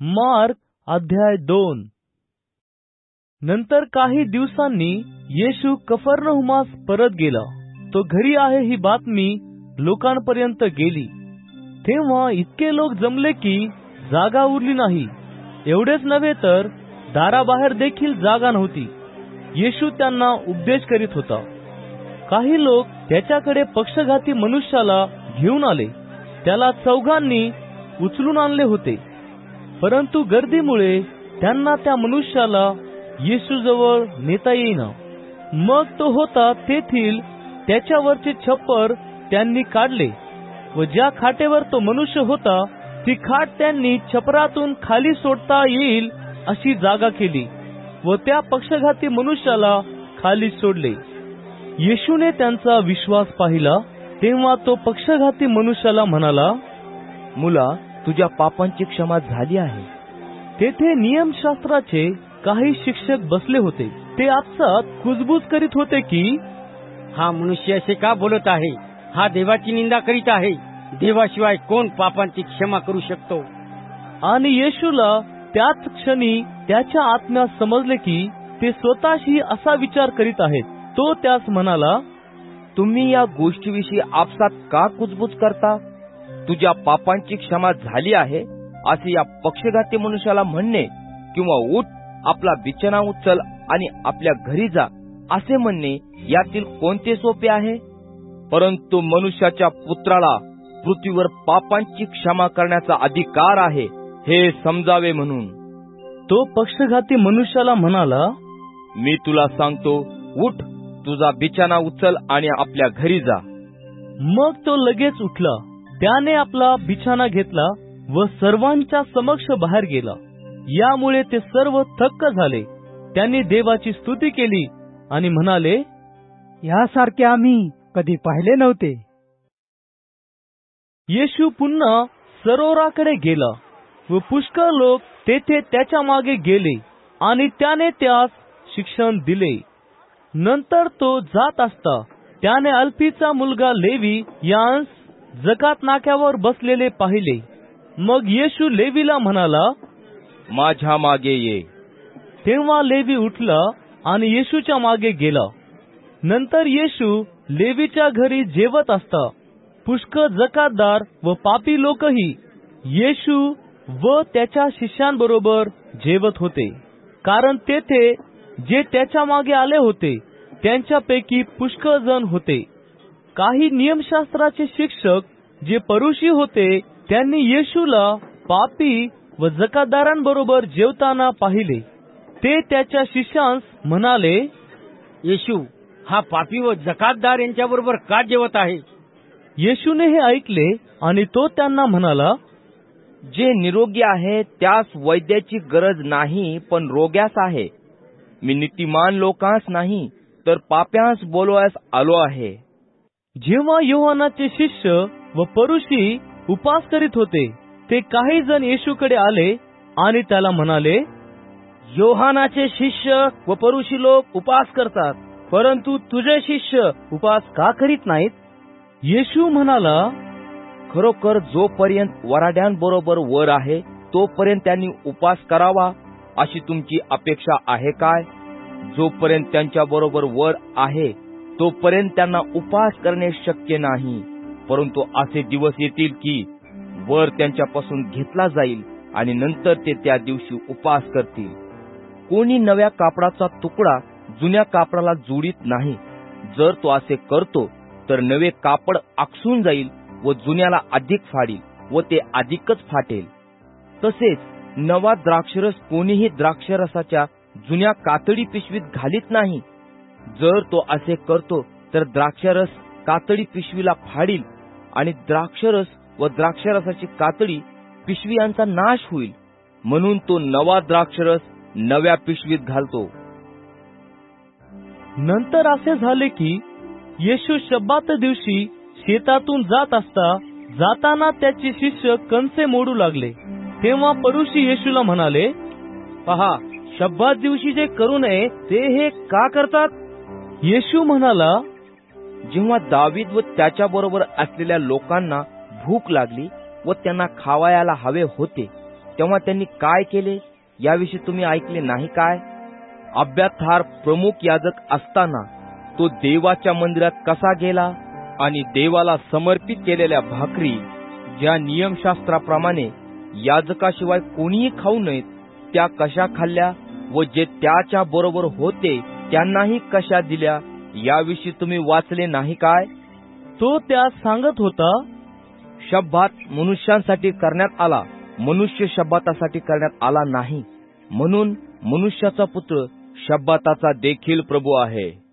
Mark अध्याय दोन. नंतर काही दिवसांनी येशू कफरनहुमास परत गेला. तो घरी आहे ही बातमी लोकांपर्यंत गेली. तेव्हा इतके लोक जमले की जागा उरली नाही. एवढेच नव्हे तर दाराबाहेर देखील जागा नव्हती. येशू त्यांना उपदेश करीत होता. काही लोक त्याच्याकडे पक्षघाती मनुष्याला घेऊन आले. त्याला चौघांनी उचलून आणले होते. परंतु गर्दीमुळे त्यांना त्या मनुष्याला येशूजवळ नेता येईना. मग तो होता तेथील त्याच्यावरचे छप्पर त्यांनी काढले व ज्या खाटेवर तो मनुष्य होता ती खाट त्यांनी छपरातून खाली सोडता येईल अशी जागा केली व त्या पक्षघाती मनुष्याला खाली सोडले. येशूने त्यांचा विश्वास पाहिला तेव्हा तो पक्षघाती मनुष्याला म्हणाला मुला तुझ्या पापांची क्षमा झाली आहे. तेथे नियमशास्त्राचे काही शिक्षक बसले होते. ते आपसात कुजबूज करीत होते की हा मनुष्य असे का बोलत आहे? हा देवाची निंदा करीत आहे. देवाशिवाय कोण पापांची क्षमा करू शकतो? आणि येशूला त्याच क्षणी त्याच्या आत्म्यात समजले की ते स्वतःशी असा विचार करीत आहेत. तो त्यास म्हणाला तुम्ही या गोष्टीविषयी आपसात का कुजबूज करता? तुझ्या पापांची क्षमा झाली आहे असे या पक्षघाती मनुष्याला म्हणणे किंवा उठ आपला बिछाना उचल आणि आपल्या घरी जा असे म्हणणे यातील कोणते सोपे आहे? परंतु मनुष्याच्या पुत्राला पृथ्वीवर पापांची क्षमा करण्याचा अधिकार आहे हे समजावे म्हणून. तो पक्षघाती मनुष्याला म्हणाला मी तुला सांगतो उठ तुझा बिछाना उचल आणि आपल्या घरी जा. मग तो लगेच उठला. त्याने आपला बिछाना घेतला व सर्वांच्या समक्ष बाहेर गेला. यामुळे ते सर्व थक्क झाले. त्यांनी देवाची स्तुती केली आणि म्हणाले यासारखे आम्ही कधी पाहिले नव्हते. येशू पुन्हा सरोवराकडे गेला व पुष्कळ लोक तेथे त्याच्यामागे गेले आणि त्याने त्यास शिक्षण दिले. नंतर तो जात असता त्याने अल्फीचा मुलगा लेवी यांस जकात नाक्यावर बसलेले पाहिले. मग येशू लेवीला म्हणाला माझ्या मागे ये. तेव्हा लेवी उठला आणि येशूच्या मागे गेला. नंतर येशू लेवीच्या घरी जेवत असता. पुष्कळ जकातदार व पापी लोकही येशू व त्याच्या शिष्यांबरोबर जेवत होते. कारण तेथे जे त्याच्यामागे आले होते त्यांच्यापैकी पुष्कळ जण होते. काही नियमशास्त्राचे शिक्षक जे परुषी होते त्यांनी येशूला पापी व जकातदारांबरोबर जेवताना पाहिले. ते त्याच्या शिष्यांस म्हणाले येशू हा पापी व जकातदार यांच्याबरोबर का जेवत आहे? येशूने हे ऐकले आणि तो त्यांना म्हणाला जे निरोगी आहे त्यास वैद्याची गरज नाही पण रोग्यास आहे. मी नीतिमान लोकांस नाही तर पाप्यास बोलवायस आलो आहे. जेव्हा योहानाचे शिष्य व परुषी उपास करीत होते ते काही जण येशूकडे आले आणि त्याला म्हणाले योहानाचे शिष्य व परुषी लोक उपास करतात परंतु तुझे शिष्य उपास का करीत नाहीत? येशू म्हणाला खरोखर जोपर्यंत वराड्यांबरोबर वर आहे तोपर्यंत त्यांनी उपास करावा अशी तुमची अपेक्षा आहे काय? जोपर्यंत त्यांच्या बरोबर वर आहे तोपर्यंत त्यांना उपास करणे शक्य नाही. परंतु असे दिवस येतील की वर त्यांच्यापासून घेतला जाईल आणि नंतर ते त्या दिवशी उपास करतील. कोणी नव्या कापडाचा तुकडा जुन्या कापडाला जोडीत नाही. जर तो असे करतो तर नवे कापड आकसून जाईल व जुन्याला अधिक फाडील व ते अधिकच फाटेल. तसेच नवा द्राक्षरस कोणीही द्राक्षरसाच्या जुन्या कातडी पिशवीत घालीत नाही. जर तो असे करतो तर द्राक्षरस कातडी पिशवीला फाडील आणि द्राक्षरस व द्राक्षरसाची कातडी पिशवी यांचा नाश होईल. म्हणून तो नवा द्राक्षरस नव्या पिशवीत घालतो. नंतर असे झाले की येशू शब्दात दिवशी शेतातून जात असता जाताना त्याचे शिष्य कणसे मोडू लागले. तेव्हा परुषी येशूला म्हणाले पहा शब्दात दिवशी जे करू नये ते हे का करतात? येशू म्हणाला जेव्हा दावीद व त्याच्या बरोबर असलेल्या लोकांना भूक लागली व त्यांना खावायला हवे होते तेव्हा त्यांनी काय केले? याविषयी तुम्ही ऐकले नाही काय? अभ्याथार प्रमुख याजक असताना तो देवाच्या मंदिरात कसा गेला आणि देवाला समर्पित केलेल्या भाकरी ज्या नियमशास्त्राप्रमाणे याजकाशिवाय कोणीही खाऊ नयेत त्या कशा खाल्ल्या व जे त्याच्या बरोबर होते त्यांनाही कशा दिल्या याविषयी तुम्ही वाचले नाही काय? तो त्या सांगत होता शब्दात मनुष्यांसाठी करण्यात आला मनुष्य शब्दासाठी करण्यात आला नाही. म्हणून मनुष्याचा पुत्र शब्दाचा देखील प्रभू आहे.